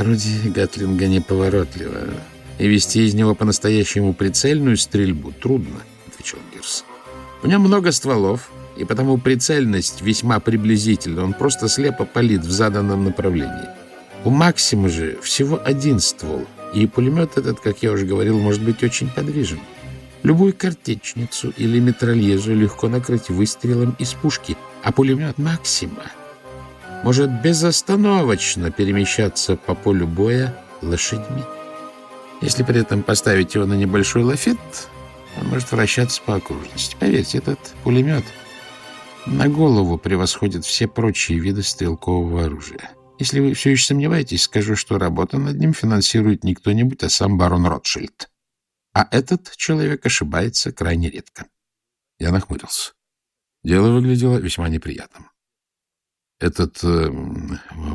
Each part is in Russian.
Орудие Гатлинга неповоротливо, и вести из него по-настоящему прицельную стрельбу трудно, — отвечал Гирс. В нем много стволов, и потому прицельность весьма приблизительна. Он просто слепо палит в заданном направлении. У Максима же всего один ствол, и пулемет этот, как я уже говорил, может быть очень подвижен. Любую картечницу или метрольезу легко накрыть выстрелом из пушки, а пулемет Максима может безостановочно перемещаться по полю боя лошадьми. Если при этом поставить его на небольшой лафет, он может вращаться по окружности. Поверьте, этот пулемет на голову превосходит все прочие виды стрелкового оружия. Если вы все еще сомневаетесь, скажу, что работа над ним финансирует не кто-нибудь, а сам барон Ротшильд. А этот человек ошибается крайне редко. Я нахмурился. Дело выглядело весьма неприятным. Этот э,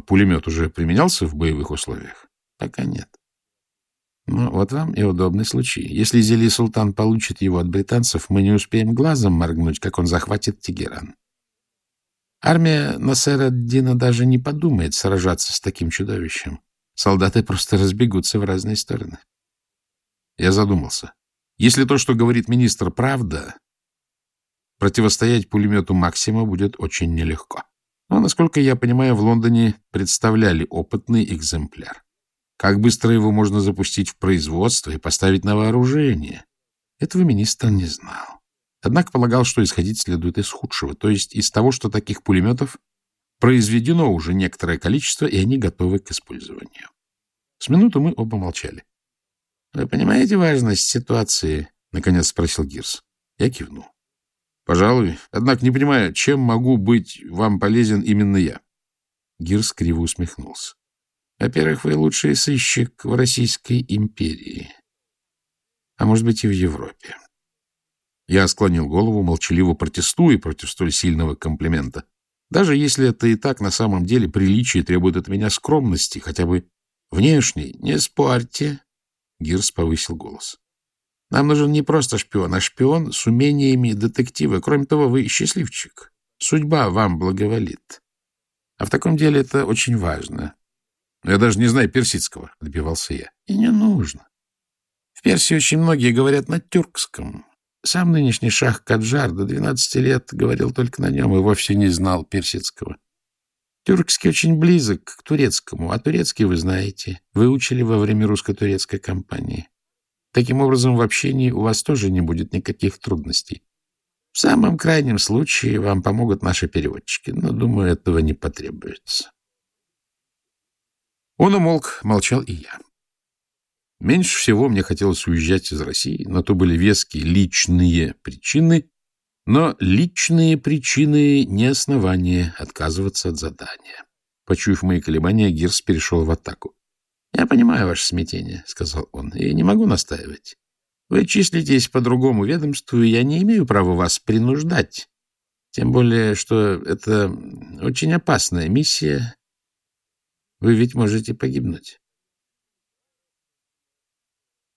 пулемет уже применялся в боевых условиях? Пока нет. Ну, вот вам и удобный случай. Если Зели Султан получит его от британцев, мы не успеем глазом моргнуть, как он захватит Тегеран. Армия Насера Дина даже не подумает сражаться с таким чудовищем. Солдаты просто разбегутся в разные стороны. Я задумался. Если то, что говорит министр, правда, противостоять пулемету Максима будет очень нелегко. Но, насколько я понимаю, в Лондоне представляли опытный экземпляр. Как быстро его можно запустить в производство и поставить на вооружение? Этого министр не знал. Однако полагал, что исходить следует из худшего, то есть из того, что таких пулеметов произведено уже некоторое количество, и они готовы к использованию. С минуту мы оба молчали. — Вы понимаете важность ситуации? — наконец спросил Гирс. Я кивнул. — Пожалуй. Однако не понимаю, чем могу быть вам полезен именно я? Гирс криво усмехнулся. Во-первых, вы лучший сыщик в Российской империи. А может быть, и в Европе. Я склонил голову, молчаливо протестуя против столь сильного комплимента. Даже если это и так, на самом деле приличие требует от меня скромности, хотя бы внешней. Не спорьте. Гирс повысил голос. Нам нужен не просто шпион, а шпион с умениями детектива. Кроме того, вы счастливчик. Судьба вам благоволит. А в таком деле это очень важно. Я даже не знаю персидского, — добивался я. И не нужно. В Персии очень многие говорят на тюркском. Сам нынешний шах Каджар до 12 лет говорил только на нем и вовсе не знал персидского. Тюркский очень близок к турецкому, а турецкий вы знаете, выучили во время русско-турецкой кампании. Таким образом, в общении у вас тоже не будет никаких трудностей. В самом крайнем случае вам помогут наши переводчики, но, думаю, этого не потребуется. Он умолк, молчал и я. Меньше всего мне хотелось уезжать из России, но то были веские личные причины, но личные причины не основания отказываться от задания. Почуяв мои колебания, Гирс перешел в атаку. — Я понимаю ваше смятение, — сказал он, — и не могу настаивать. Вы числитесь по другому ведомству, и я не имею права вас принуждать. Тем более, что это очень опасная миссия, вы ведь можете погибнуть.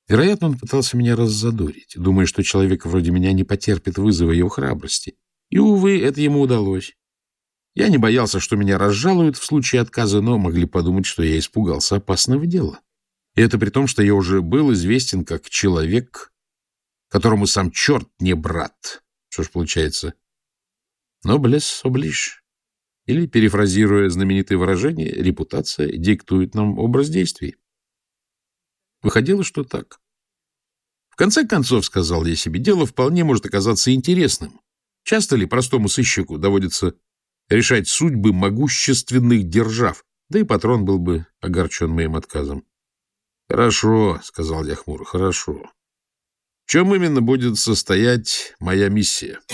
Вероятно, он пытался меня раззадорить, думая, что человек вроде меня не потерпит вызова его храбрости. И, увы, это ему удалось. Я не боялся, что меня разжалуют в случае отказа, но могли подумать, что я испугался опасного дела. И это при том, что я уже был известен как человек, которому сам черт не брат. Что ж получается? Но блес оближ. Или, перефразируя знаменитое выражение, репутация диктует нам образ действий. Выходило, что так. В конце концов, сказал я себе, дело вполне может оказаться интересным. Часто ли простому сыщику доводится решать судьбы могущественных держав? Да и патрон был бы огорчен моим отказом. — Хорошо, — сказал я хмуро, — хорошо. В чем именно будет состоять моя миссия? —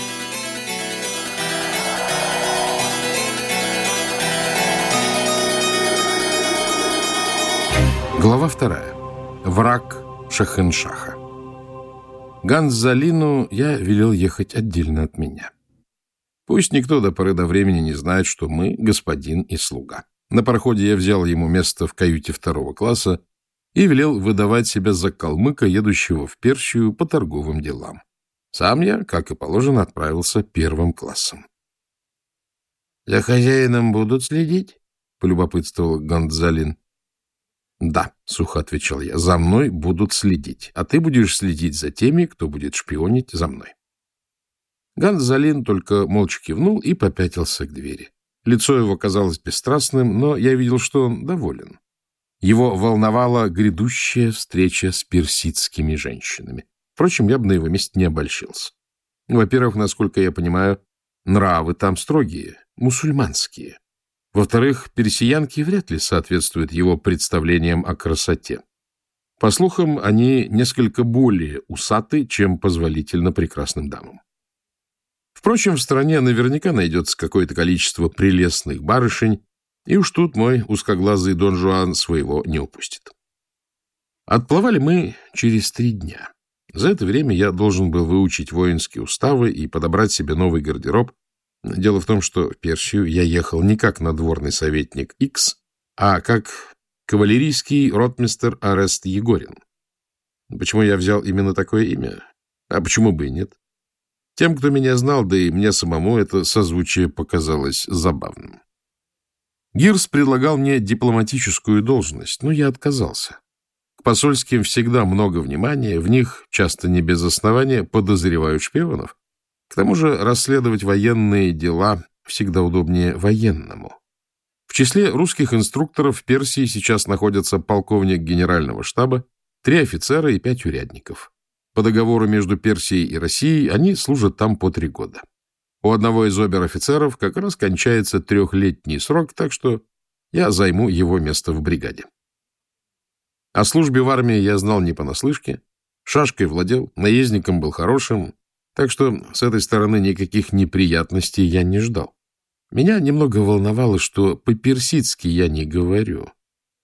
Глава вторая. Враг Шахеншаха. Ганзалину я велел ехать отдельно от меня. Пусть никто до поры до времени не знает, что мы господин и слуга. На пароходе я взял ему место в каюте второго класса и велел выдавать себя за калмыка, едущего в Персию по торговым делам. Сам я, как и положено, отправился первым классом. — За хозяином будут следить? — полюбопытствовал Гонзалин. Да, сухо отвечал я, за мной будут следить, а ты будешь следить за теми, кто будет шпионить за мной. Ганс Залин только молча кивнул и попятился к двери. Лицо его казалось бесстрастным, но я видел, что он доволен. Его волновала грядущая встреча с персидскими женщинами. Впрочем, я бы на его месте не обольщился. Во-первых, насколько я понимаю, нравы там строгие, мусульманские. Во-вторых, персиянки вряд ли соответствуют его представлениям о красоте. По слухам, они несколько более усаты, чем позволительно прекрасным дамам. Впрочем, в стране наверняка найдется какое-то количество прелестных барышень, и уж тут мой узкоглазый Дон Жуан своего не упустит. Отплывали мы через три дня. За это время я должен был выучить воинские уставы и подобрать себе новый гардероб. Дело в том, что в Персию я ехал не как надворный советник X, а как кавалерийский ротмистер Арест Егорин. Почему я взял именно такое имя? А почему бы и нет? Тем, кто меня знал, да и мне самому это созвучие показалось забавным. Гирс предлагал мне дипломатическую должность, но я отказался посольским всегда много внимания, в них, часто не без основания, подозревают шпионов. К тому же расследовать военные дела всегда удобнее военному. В числе русских инструкторов в Персии сейчас находятся полковник генерального штаба, три офицера и пять урядников. По договору между Персией и Россией они служат там по три года. У одного из обер-офицеров как раз кончается трехлетний срок, так что я займу его место в бригаде. О службе в армии я знал не понаслышке, шашкой владел, наездником был хорошим, так что с этой стороны никаких неприятностей я не ждал. Меня немного волновало, что по-персидски я не говорю.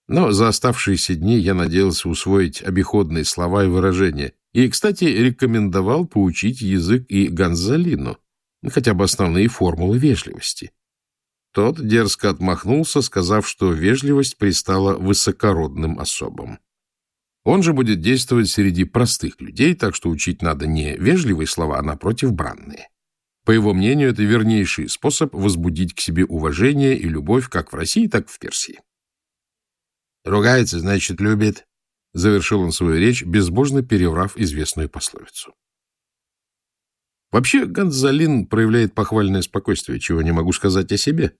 Но за оставшиеся дни я надеялся усвоить обиходные слова и выражения. И, кстати, рекомендовал поучить язык и Гонзалину, хотя бы основные формулы вежливости. Тот дерзко отмахнулся, сказав, что вежливость пристала высокородным особам. Он же будет действовать среди простых людей, так что учить надо не вежливые слова, а напротив бранные. По его мнению, это вернейший способ возбудить к себе уважение и любовь как в России, так и в Персии. «Ругается, значит, любит», — завершил он свою речь, безбожно переврав известную пословицу. Вообще, Гонзалин проявляет похвальное спокойствие, чего не могу сказать о себе.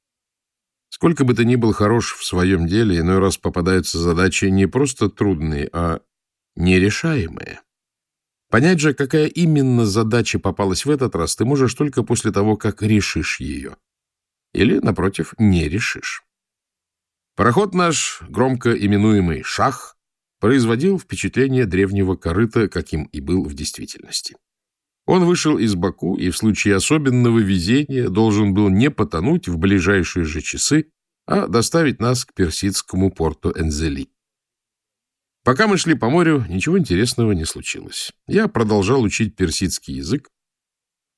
Сколько бы ты ни был хорош в своем деле, иной раз попадаются задачи не просто трудные, а нерешаемые. Понять же, какая именно задача попалась в этот раз, ты можешь только после того, как решишь ее. Или, напротив, не решишь. Пароход наш, громко именуемый «Шах», производил впечатление древнего корыта, каким и был в действительности. Он вышел из Баку и в случае особенного везения должен был не потонуть в ближайшие же часы, а доставить нас к персидскому порту Энзели. Пока мы шли по морю, ничего интересного не случилось. Я продолжал учить персидский язык,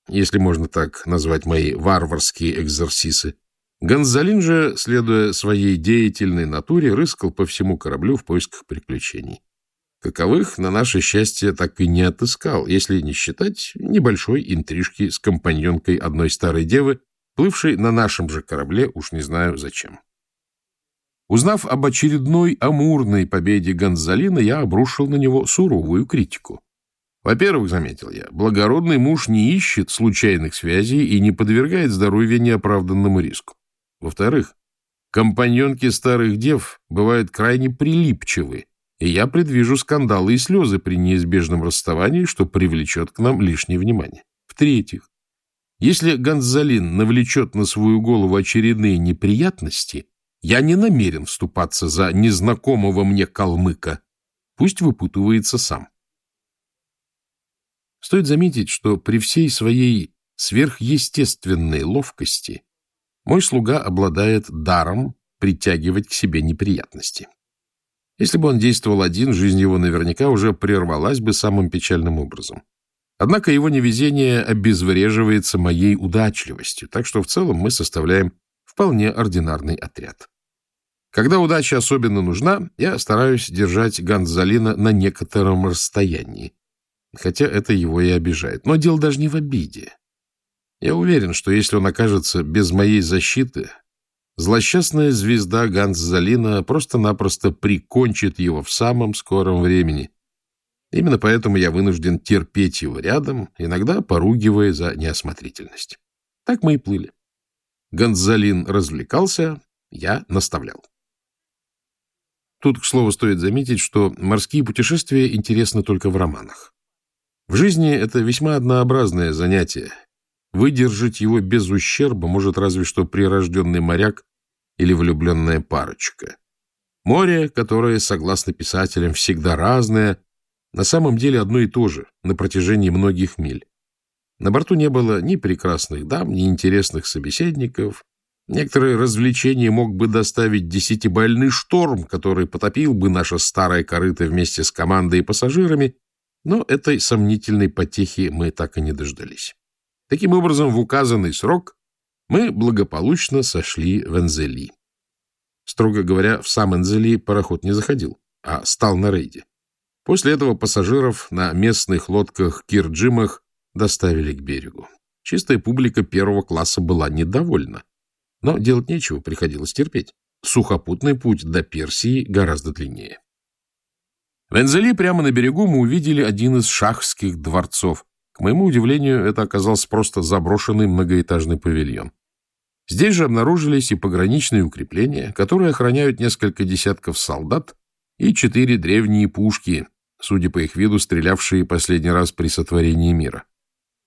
если можно так назвать мои варварские экзерсисы. Гонзалин же, следуя своей деятельной натуре, рыскал по всему кораблю в поисках приключений. Каковых, на наше счастье, так и не отыскал, если не считать небольшой интрижки с компаньонкой одной старой девы, плывшей на нашем же корабле, уж не знаю зачем. Узнав об очередной амурной победе Гонзалина, я обрушил на него суровую критику. Во-первых, заметил я, благородный муж не ищет случайных связей и не подвергает здоровье неоправданному риску. Во-вторых, компаньонки старых дев бывают крайне прилипчивы, и я предвижу скандалы и слезы при неизбежном расставании, что привлечет к нам лишнее внимание. В-третьих, если Гонзалин навлечет на свою голову очередные неприятности, я не намерен вступаться за незнакомого мне калмыка. Пусть выпутывается сам. Стоит заметить, что при всей своей сверхъестественной ловкости мой слуга обладает даром притягивать к себе неприятности. Если бы он действовал один, жизнь его наверняка уже прервалась бы самым печальным образом. Однако его невезение обезвреживается моей удачливостью, так что в целом мы составляем вполне ординарный отряд. Когда удача особенно нужна, я стараюсь держать Гонзалина на некотором расстоянии, хотя это его и обижает. Но дело даже не в обиде. Я уверен, что если он окажется без моей защиты, Злосчастная звезда Ганс-Залина просто-напросто прикончит его в самом скором времени. Именно поэтому я вынужден терпеть его рядом, иногда поругивая за неосмотрительность. Так мы и плыли. Гонзалин развлекался, я наставлял. Тут, к слову, стоит заметить, что морские путешествия интересны только в романах. В жизни это весьма однообразное занятие. Выдержать его без ущерба может разве что прирожденный моряк или влюбленная парочка. Море, которое, согласно писателям, всегда разное, на самом деле одно и то же на протяжении многих миль. На борту не было ни прекрасных дам, ни интересных собеседников. Некоторые развлечения мог бы доставить десятибальный шторм, который потопил бы наше старое корыто вместе с командой и пассажирами, но этой сомнительной потехи мы так и не дождались. Таким образом, в указанный срок мы благополучно сошли в Энзели. Строго говоря, в сам Энзели пароход не заходил, а стал на рейде. После этого пассажиров на местных лодках-кирджимах доставили к берегу. Чистая публика первого класса была недовольна. Но делать нечего, приходилось терпеть. Сухопутный путь до Персии гораздо длиннее. В Энзели прямо на берегу мы увидели один из шахских дворцов. К моему удивлению, это оказался просто заброшенный многоэтажный павильон. Здесь же обнаружились и пограничные укрепления, которые охраняют несколько десятков солдат и четыре древние пушки, судя по их виду, стрелявшие последний раз при сотворении мира.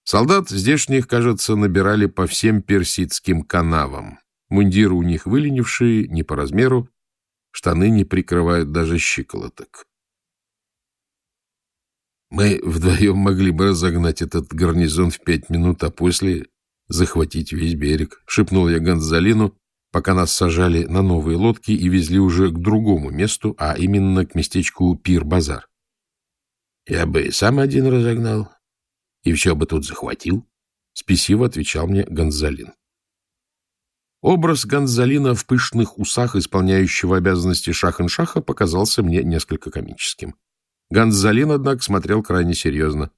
Солдат здешних, кажется, набирали по всем персидским канавам. Мундиры у них выленившие, не по размеру, штаны не прикрывают даже щиколоток. Мы вдвоем могли бы разогнать этот гарнизон в пять минут, а после захватить весь берег, — шепнул я Гонзалину, пока нас сажали на новые лодки и везли уже к другому месту, а именно к местечку Пир-Базар. — Я бы сам один разогнал, и все бы тут захватил, — спесиво отвечал мне Гонзалин. Образ Гонзалина в пышных усах, исполняющего обязанности шах-ин-шаха, показался мне несколько комическим. Гонзалин, однако, смотрел крайне серьезно.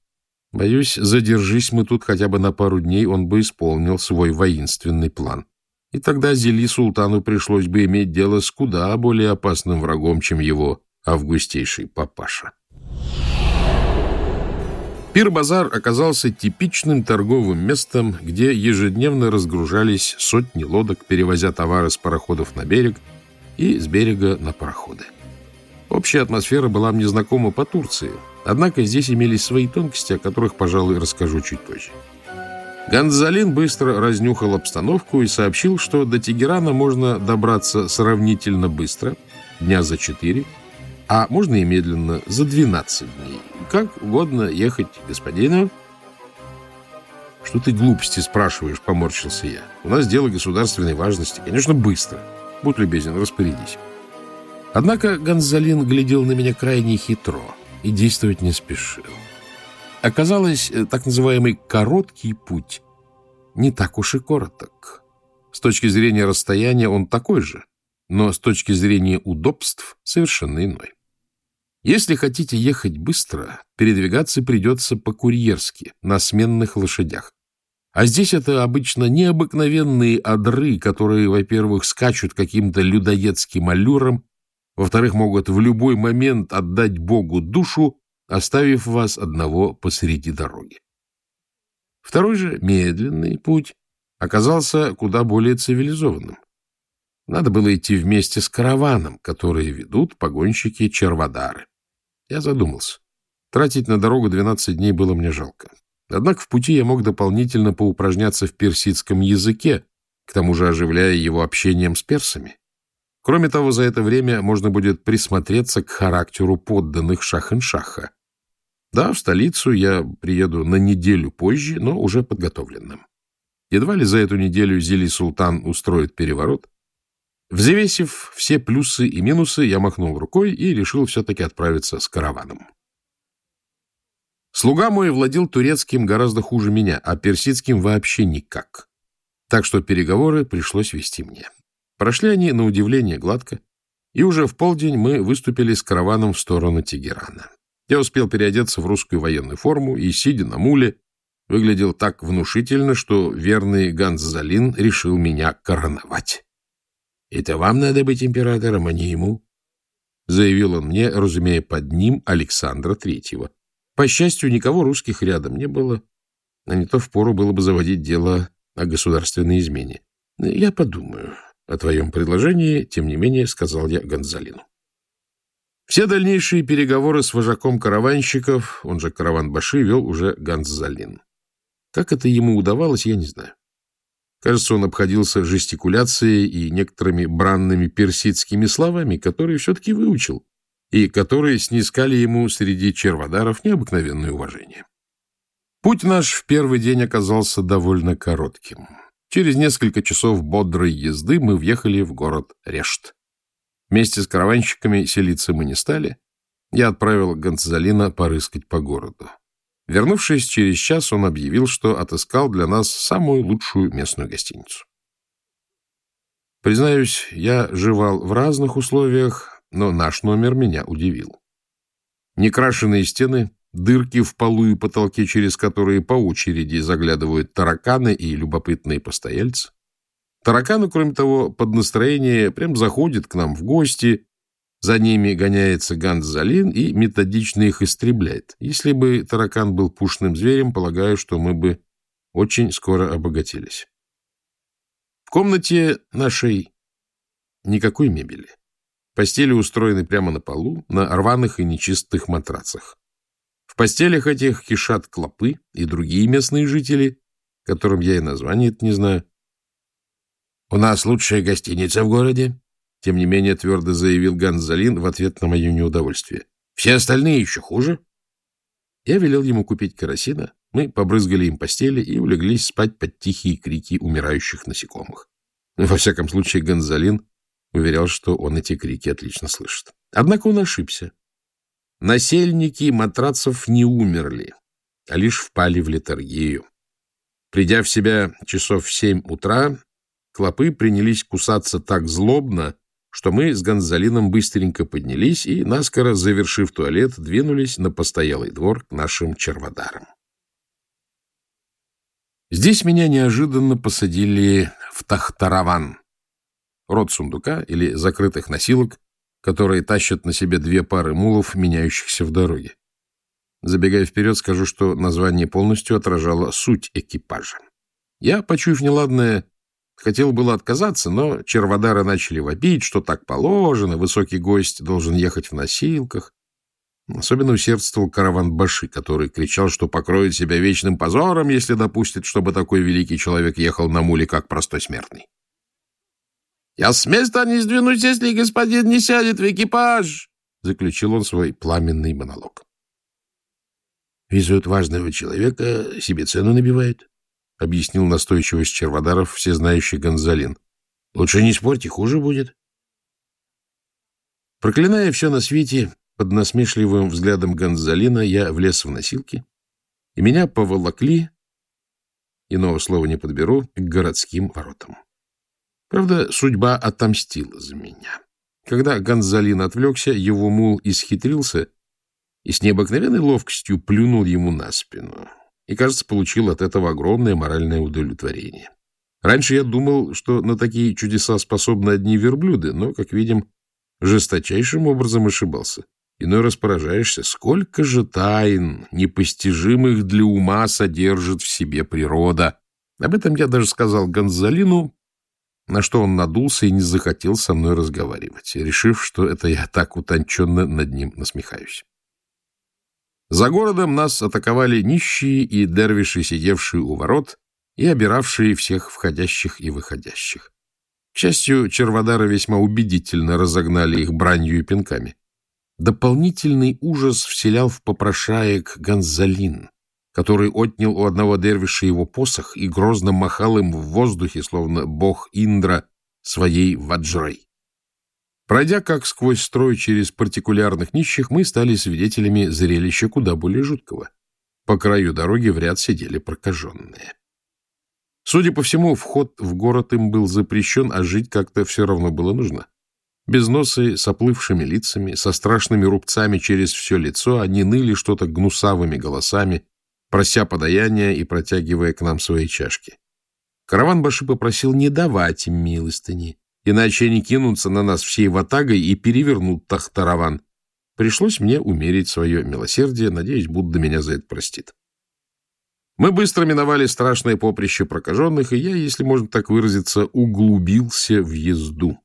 Боюсь, задержись мы тут хотя бы на пару дней, он бы исполнил свой воинственный план. И тогда Зели Султану пришлось бы иметь дело с куда более опасным врагом, чем его августейший папаша. Пир-базар оказался типичным торговым местом, где ежедневно разгружались сотни лодок, перевозя товары с пароходов на берег и с берега на пароходы. Общая атмосфера была мне знакома по Турции, однако здесь имелись свои тонкости, о которых, пожалуй, расскажу чуть позже. Гонзалин быстро разнюхал обстановку и сообщил, что до Тегерана можно добраться сравнительно быстро, дня за четыре, а можно и медленно, за 12 дней. Как угодно ехать, господину. Что ты глупости спрашиваешь, поморщился я. У нас дело государственной важности. Конечно, быстро. Будь любезен, распорядись. Однако Гонзалин глядел на меня крайне хитро и действовать не спешил. Оказалось, э, так называемый «короткий путь» не так уж и короток. С точки зрения расстояния он такой же, но с точки зрения удобств совершенно иной. Если хотите ехать быстро, передвигаться придется по-курьерски, на сменных лошадях. А здесь это обычно необыкновенные одры, которые, во-первых, скачут каким-то людоедским аллюром, во-вторых, могут в любой момент отдать Богу душу, оставив вас одного посреди дороги. Второй же, медленный путь, оказался куда более цивилизованным. Надо было идти вместе с караваном, которые ведут погонщики Червадары. Я задумался. Тратить на дорогу 12 дней было мне жалко. Однако в пути я мог дополнительно поупражняться в персидском языке, к тому же оживляя его общением с персами. Кроме того, за это время можно будет присмотреться к характеру подданных Шах-ин-Шаха. Да, в столицу я приеду на неделю позже, но уже подготовленным. Едва ли за эту неделю Зили Султан устроит переворот, Взвесив все плюсы и минусы, я махнул рукой и решил все-таки отправиться с караваном. Слуга мой владел турецким гораздо хуже меня, а персидским вообще никак. Так что переговоры пришлось вести мне. Прошли они, на удивление, гладко, и уже в полдень мы выступили с караваном в сторону Тегерана. Я успел переодеться в русскую военную форму и, сидя на муле, выглядел так внушительно, что верный Ганс Залин решил меня короновать. — Это вам надо быть императором, а не ему, — заявил он мне, разумея под ним Александра Третьего. По счастью, никого русских рядом не было, а не то впору было бы заводить дело о государственной измене. — Я подумаю о твоем предложении, тем не менее, — сказал я Гонзалину. Все дальнейшие переговоры с вожаком караванщиков, он же караван-баши, вел уже Гонзалин. Как это ему удавалось, я не знаю. Кажется, он обходился жестикуляцией и некоторыми бранными персидскими словами, которые все-таки выучил, и которые снискали ему среди черводаров необыкновенное уважение. Путь наш в первый день оказался довольно коротким. Через несколько часов бодрой езды мы въехали в город Решт. Вместе с караванщиками селиться мы не стали. Я отправил Гонцзалина порыскать по городу. Вернувшись через час, он объявил, что отыскал для нас самую лучшую местную гостиницу. Признаюсь, я жевал в разных условиях, но наш номер меня удивил. Некрашенные стены, дырки в полу и потолке, через которые по очереди заглядывают тараканы и любопытные постояльцы. Тараканы, кроме того, под настроение прям заходят к нам в гости, за ними гоняется Ганзалин и методично их истребляет. Если бы таракан был пушным зверем, полагаю, что мы бы очень скоро обогатились. В комнате нашей никакой мебели. Постели устроены прямо на полу, на рваных и нечистых матрацах. Постелях этих кишат клопы и другие местные жители, которым я и название это не знаю. — У нас лучшая гостиница в городе, тем не менее твердо заявил Ганзалин в ответ на мое неудовольствие. Все остальные еще хуже. Я велел ему купить керосина, мы побрызгали им постели и улеглись спать под тихие крики умирающих насекомых. Во всяком случае, Гонзалин уверял, что он эти крики отлично слышит. Однако он ошибся. Насельники матрацев не умерли, а лишь впали в летаргию. Придя в себя часов в семь утра, клопы принялись кусаться так злобно, что мы с Гонзалином быстренько поднялись и, наскоро завершив туалет, двинулись на постоялый двор к нашим черводарам. Здесь меня неожиданно посадили в тахтараван, род сундука или закрытых носилок, которые тащат на себе две пары мулов, меняющихся в дороге. Забегая вперед, скажу, что название полностью отражало суть экипажа. Я, почуяв неладное, Хотел было отказаться, но черводары начали вопить, что так положено, высокий гость должен ехать в носилках. Особенно усердствовал караван Баши, который кричал, что покроет себя вечным позором, если допустит, чтобы такой великий человек ехал на муле, как простой смертный. «Я с места не сдвинусь, если господин не сядет в экипаж!» — заключил он свой пламенный монолог. «Везут важного человека, себе цену набивает», — объяснил настойчивость Черводаров всезнающий Гонзалин. — Лучше не спорьте, хуже будет. Проклиная все на свете, под насмешливым взглядом Гонзалина я влез в носилки, и меня поволокли, иного слова не подберу, к городским воротам. Правда, судьба отомстила за меня. Когда Гонзалин отвлекся, его мул исхитрился и с необыкновенной ловкостью плюнул ему на спину и, кажется, получил от этого огромное моральное удовлетворение. Раньше я думал, что на такие чудеса способны одни верблюды, но, как видим, жесточайшим образом ошибался. Иной раз поражаешься, сколько же тайн, непостижимых для ума, содержит в себе природа. Об этом я даже сказал Гонзалину, на что он надулся и не захотел со мной разговаривать, решив, что это я так утонченно над ним насмехаюсь. За городом нас атаковали нищие и дервиши, сидевшие у ворот и обиравшие всех входящих и выходящих. К счастью, черводары весьма убедительно разогнали их бранью и пинками. Дополнительный ужас вселял в попрошаек Гонзалин, который отнял у одного дервиша его посох и грозно махал им в воздухе, словно бог Индра, своей ваджрой. Пройдя как сквозь строй через партикулярных нищих, мы стали свидетелями зрелища куда более жуткого. По краю дороги в ряд сидели прокаженные. Судя по всему, вход в город им был запрещен, а жить как-то все равно было нужно. Без носа, с оплывшими лицами, со страшными рубцами через все лицо, они ныли что-то гнусавыми голосами, прося подаяния и протягивая к нам свои чашки. Караван Баши попросил не давать им милостыни, иначе они кинутся на нас всей ватагой и перевернут Тахтараван. Пришлось мне умерить свое милосердие, надеюсь, Будда меня за это простит. Мы быстро миновали страшное поприще прокаженных, и я, если можно так выразиться, углубился в езду.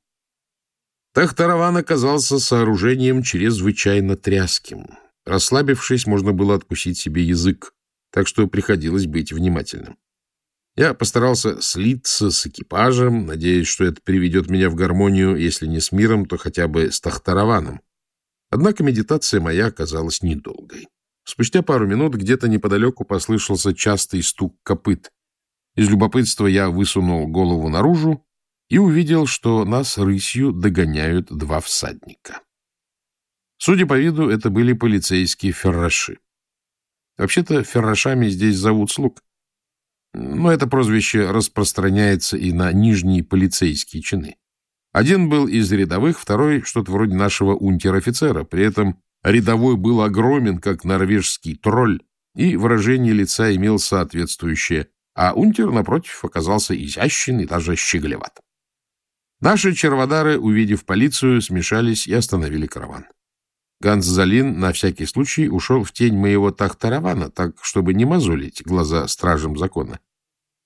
Тахтараван оказался сооружением чрезвычайно тряским. Расслабившись, можно было откусить себе язык, так что приходилось быть внимательным. Я постарался слиться с экипажем, надеясь, что это приведет меня в гармонию, если не с миром, то хотя бы с Тахтараваном. Однако медитация моя оказалась недолгой. Спустя пару минут где-то неподалеку послышался частый стук копыт. Из любопытства я высунул голову наружу и увидел, что нас рысью догоняют два всадника. Судя по виду, это были полицейские ферраши. Вообще-то феррашами здесь зовут слуг. Но это прозвище распространяется и на нижние полицейские чины. Один был из рядовых, второй — что-то вроде нашего унтер-офицера. При этом рядовой был огромен, как норвежский тролль, и выражение лица имел соответствующее, а унтер, напротив, оказался изящен и даже щеголеват. Наши черводары, увидев полицию, смешались и остановили караван. Ганс Залин на всякий случай ушел в тень моего тахтаравана, так, чтобы не мозолить глаза стражам закона.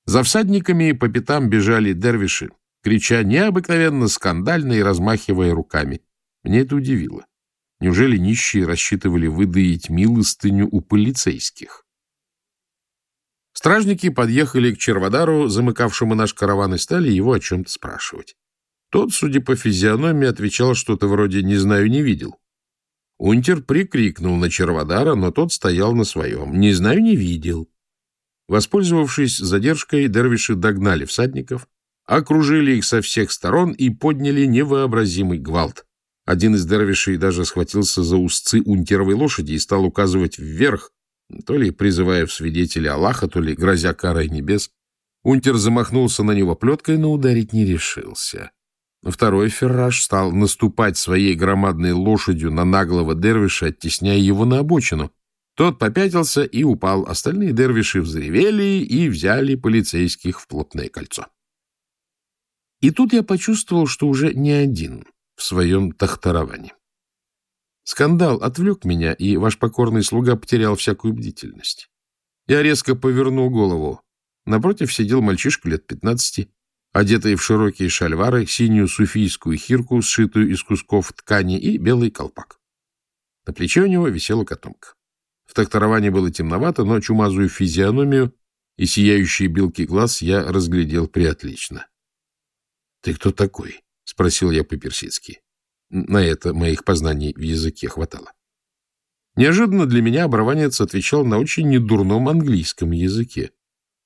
За всадниками по пятам бежали дервиши, крича необыкновенно скандально и размахивая руками. Мне это удивило. Неужели нищие рассчитывали выдаить милостыню у полицейских? Стражники подъехали к Черводару, замыкавшему наш караван, и стали его о чем-то спрашивать. Тот, судя по физиономии, отвечал что-то вроде «не знаю, не видел». Унтер прикрикнул на Черводара, но тот стоял на своем «не знаю, не видел». Воспользовавшись задержкой, дервиши догнали всадников, окружили их со всех сторон и подняли невообразимый гвалт. Один из дервишей даже схватился за узцы унтеровой лошади и стал указывать вверх, то ли призывая в свидетели Аллаха, то ли грозя карой небес. Унтер замахнулся на него плеткой, но ударить не решился. Второй ферраж стал наступать своей громадной лошадью на наглого дервиша, оттесняя его на обочину. Тот попятился и упал. Остальные дервиши взревели и взяли полицейских в плотное кольцо. И тут я почувствовал, что уже не один в своем тахтаровании. Скандал отвлек меня, и ваш покорный слуга потерял всякую бдительность. Я резко повернул голову. Напротив сидел мальчишка лет пятнадцати, одетый в широкие шальвары, синюю суфийскую хирку, сшитую из кусков ткани, и белый колпак. На плече у него висела котомка. В трактовании было темновато, но чумазую физиономию и сияющие белки глаз я разглядел приотлично. — Ты кто такой? — спросил я по-персидски. На это моих познаний в языке хватало. Неожиданно для меня оборванец отвечал на очень недурном английском языке.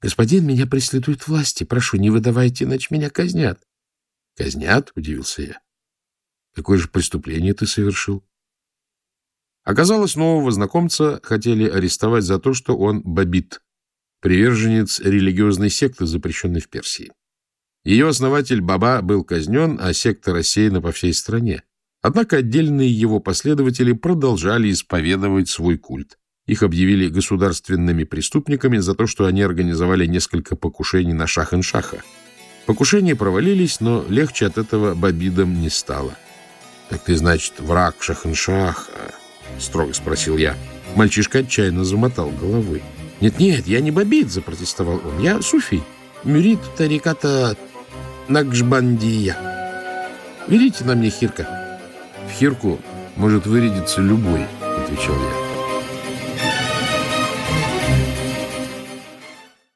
Господин, меня преследуют власти. Прошу, не выдавайте, иначе меня казнят. — Казнят? — удивился я. — Какое же преступление ты совершил? Оказалось, нового знакомца хотели арестовать за то, что он бабит, приверженец религиозной секты, запрещенной в Персии. Ее основатель Баба был казнен, а секта рассеяна по всей стране. Однако отдельные его последователи продолжали исповедовать свой культ. Их объявили государственными преступниками за то, что они организовали несколько покушений на Шахен-Шаха. Покушения провалились, но легче от этого бабидам не стало. — Так ты, значит, враг Шахен-Шаха? — строго спросил я. Мальчишка отчаянно замотал головой. «Нет, — Нет-нет, я не бабид, — запротестовал он. — Я суфий, мюрид тариката Накшбандия. Велите на мне хирка. — В хирку может вырядиться любой, — отвечал я.